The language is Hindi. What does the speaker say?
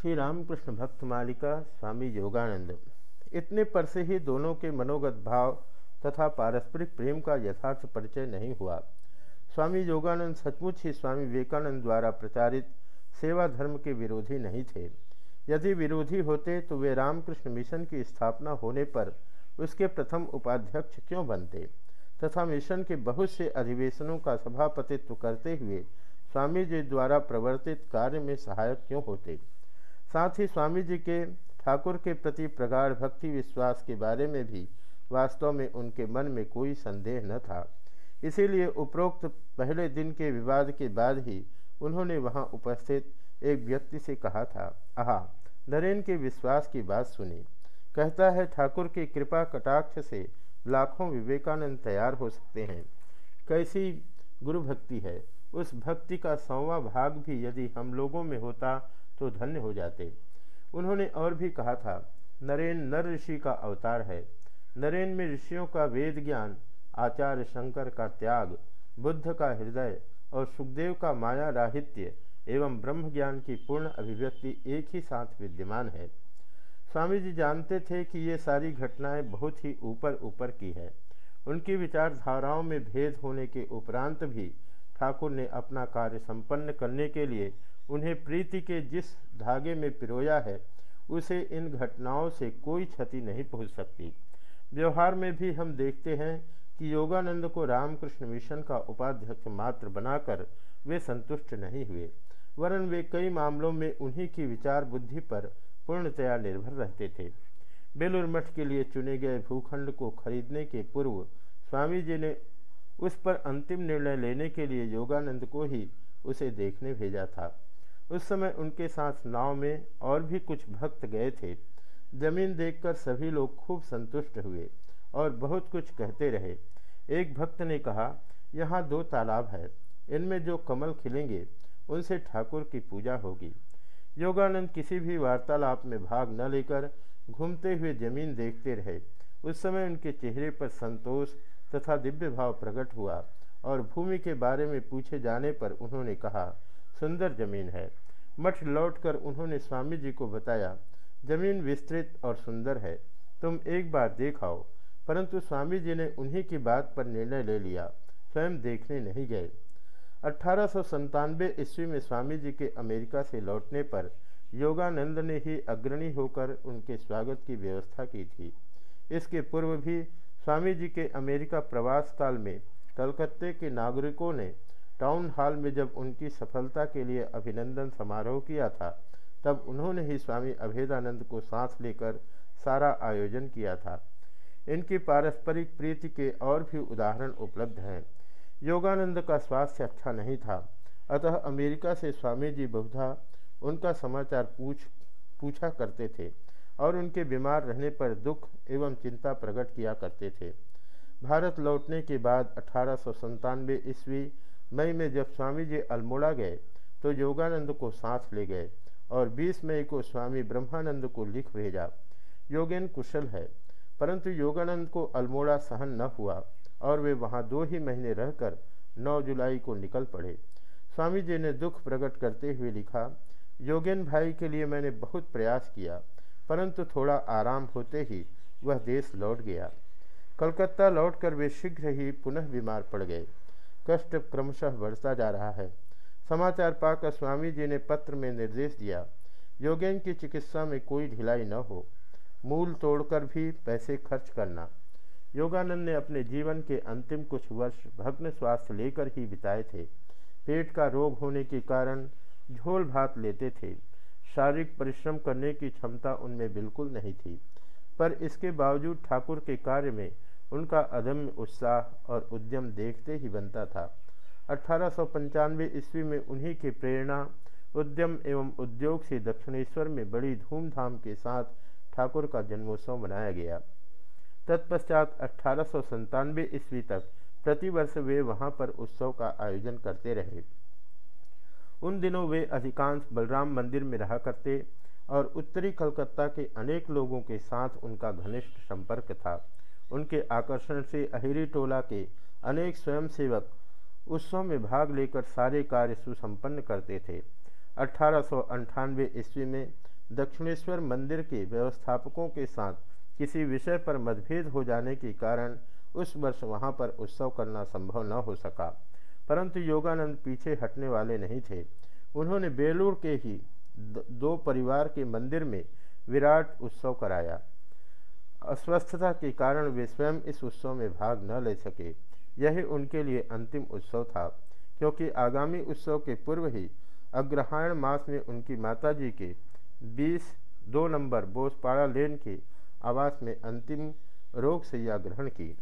श्री रामकृष्ण भक्त मालिका स्वामी योगानंद। इतने पर से ही दोनों के मनोगत भाव तथा पारस्परिक प्रेम का यथार्थ परिचय नहीं हुआ। स्वामी योगानंद सचमुच ही स्वामी विवेकानंद द्वारा प्रचारित सेवा धर्म के विरोधी नहीं थे। यदि विरोधी होते तो वे रामकृष्ण मिशन की स्थापना होने पर उसके प्रथम उपाध्यक्ष क्यों बनते? तथा मिशन के बहुत से अधिवेशनों का सभापतित्व करते हुए स्वामी जी द्वारा प्रवर्तित कार्य में सहायक क्यों होते? साथ ही स्वामी जी के, ठाकुर के प्रति प्रगाढ़ भक्ति विश्वास के बारे में भी वास्तव में उनके मन में कोई संदेह न था। इसीलिए उपरोक्त पहले दिन के विवाद के बाद ही उन्होंने वहाँ उपस्थित एक व्यक्ति से कहा था, आहा, नरेन के विश्वास की बात सुनी। कहता है, ठाकुर की कृपा कटाक्ष से लाखों विवेकानंद तैयार हो सकते हैं। कैसी गुरु भक्ति है। उस भक्ति का सौवा भाग भी यदि हम लोगों में होता तो धन्य हो जाते। उन्होंने और भी कहा था, नरेन नर ऋषि का अवतार है। नरेन में ऋषियों का वेद ज्ञान, आचार्य शंकर का त्याग, बुद्ध का हृदय और सुखदेव का माया राहित्य एवं ब्रह्म ज्ञान की पूर्ण अभिव्यक्ति एक ही साथ विद्यमान है। स्वामी जी जानते थे कि ये सारी घटनाएँ बहुत ही ऊपर ऊपर की है। उनकी विचारधाराओं में भेद होने के उपरांत भी ठाकुर ने अपना कार्य संपन्न करने के लिए उन्हें प्रीति के जिस धागे में पिरोया है, उसे इन घटनाओं से कोई क्षति नहीं पहुँच सकती। व्यवहार में भी हम देखते हैं कि योगानंद को रामकृष्ण मिशन का उपाध्यक्ष मात्र बनाकर वे संतुष्ट नहीं हुए, वरन वे कई मामलों में उन्हीं की विचार बुद्धि पर पूर्णतया निर्भर रहते थे। बेलूर मठ के लिए चुने गए भूखंड को खरीदने के पूर्व स्वामी जी ने उस पर अंतिम निर्णय लेने के लिए योगानंद को ही उसे देखने भेजा था। उस समय उनके साथ नाव में और भी कुछ भक्त गए थे। ज़मीन देखकर सभी लोग खूब संतुष्ट हुए और बहुत कुछ कहते रहे। एक भक्त ने कहा, यहाँ दो तालाब है। इनमें जो कमल खिलेंगे, उनसे ठाकुर की पूजा होगी। योगानंद किसी भी वार्तालाप में भाग न लेकर घूमते हुए ज़मीन देखते रहे। उस समय उनके चेहरे पर संतोष तथा दिव्य भाव प्रकट हुआ और भूमि के बारे में पूछे जाने पर उन्होंने कहा सुंदर ज़मीन है। मठ लौटकर उन्होंने स्वामी जी को बताया, ज़मीन विस्तृत और सुंदर है। तुम एक बार देख आओ। परंतु स्वामी जी ने उन्हीं की बात पर निर्णय ले लिया। स्वयं देखने नहीं गए। अठारह ईस्वी में स्वामी जी के अमेरिका से लौटने पर योगानंद ने ही अग्रणी होकर उनके स्वागत की व्यवस्था की थी। इसके पूर्व भी स्वामी जी के अमेरिका प्रवास काल में कलकत्ते के नागरिकों ने टाउन हॉल में जब उनकी सफलता के लिए अभिनंदन समारोह किया था, तब उन्होंने ही स्वामी अभेदानंद को सांस लेकर सारा आयोजन किया था। इनकी पारस्परिक प्रीति के और भी उदाहरण उपलब्ध हैं। योगानंद का स्वास्थ्य अच्छा नहीं था। अतः अमेरिका से स्वामी जी बहुधा उनका समाचार पूछ, पूछा करते थे और उनके बीमार रहने पर दुख एवं चिंता प्रकट किया करते थे। भारत लौटने के बाद अठारह ईस्वी मई में जब स्वामी जी अल्मोड़ा गए तो योगानंद को साथ ले गए और 20 मई को स्वामी ब्रह्मानंद को लिख भेजा। योगेन कुशल है, परंतु योगानंद को अल्मोड़ा सहन न हुआ और वे वहाँ दो ही महीने रहकर 9 जुलाई को निकल पड़े। स्वामी जी ने दुख प्रकट करते हुए लिखा, योगेन भाई के लिए मैंने बहुत प्रयास किया, परंतु थोड़ा आराम होते ही वह देश लौट गया। कलकत्ता लौटकर वे शीघ्र ही पुनः बीमार पड़ गए। कष्ट क्रमशः बढ़ता जा रहा है। समाचार पाकर स्वामी जी ने पत्र में निर्देश दिया, योगेन की चिकित्सा में कोई ढिलाई न हो। मूल तोड़कर भी पैसे खर्च करना। योगानंद ने अपने जीवन के अंतिम कुछ वर्ष भग्न स्वास्थ्य लेकर ही बिताए थे। पेट का रोग होने के कारण झोल भात लेते थे। शारीरिक परिश्रम करने की क्षमता उनमें बिल्कुल नहीं थी। पर इसके बावजूद ठाकुर के कार्य में उनका अदम्य उत्साह और उद्यम देखते ही बनता था। अठारह सौ पंचानवे ईस्वी में उन्हीं की प्रेरणा, उद्यम एवं उद्योग से दक्षिणेश्वर में बड़ी धूमधाम के साथ ठाकुर का जन्मोत्सव मनाया गया। तत्पश्चात अठारह ईस्वी तक प्रतिवर्ष वे वहाँ पर उत्सव का आयोजन करते रहे। उन दिनों वे अधिकांश बलराम मंदिर में रहा करते और उत्तरी कलकत्ता के अनेक लोगों के साथ उनका घनिष्ठ संपर्क था। उनके आकर्षण से अहिरी टोला के अनेक स्वयंसेवक उत्सव में भाग लेकर सारे कार्य सुसंपन्न करते थे। अठारह ईस्वी में दक्षिणेश्वर मंदिर के व्यवस्थापकों के साथ किसी विषय पर मतभेद हो जाने के कारण उस वर्ष वहाँ पर उत्सव करना संभव न हो सका। परंतु योगानंद पीछे हटने वाले नहीं थे। उन्होंने बेलूर के ही दो परिवार के मंदिर में विराट उत्सव कराया। अस्वस्थता के कारण वे स्वयं इस उत्सव में भाग न ले सके। यही उनके लिए अंतिम उत्सव था, क्योंकि आगामी उत्सव के पूर्व ही अग्रहायण मास में उनकी माताजी के 20 दो नंबर बोसपाड़ा लेन के आवास में अंतिम रोग सैया ग्रहण की।